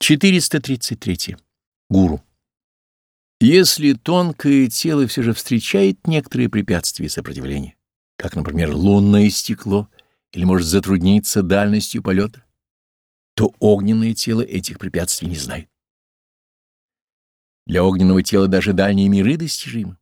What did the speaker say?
433. Гуру. Если тонкое тело все же встречает некоторые препятствия и сопротивления, как, например, лунное стекло, или может затрудниться дальностью полета, то огненное тело этих препятствий не знает. Для огненного тела даже дальние миры достижимы.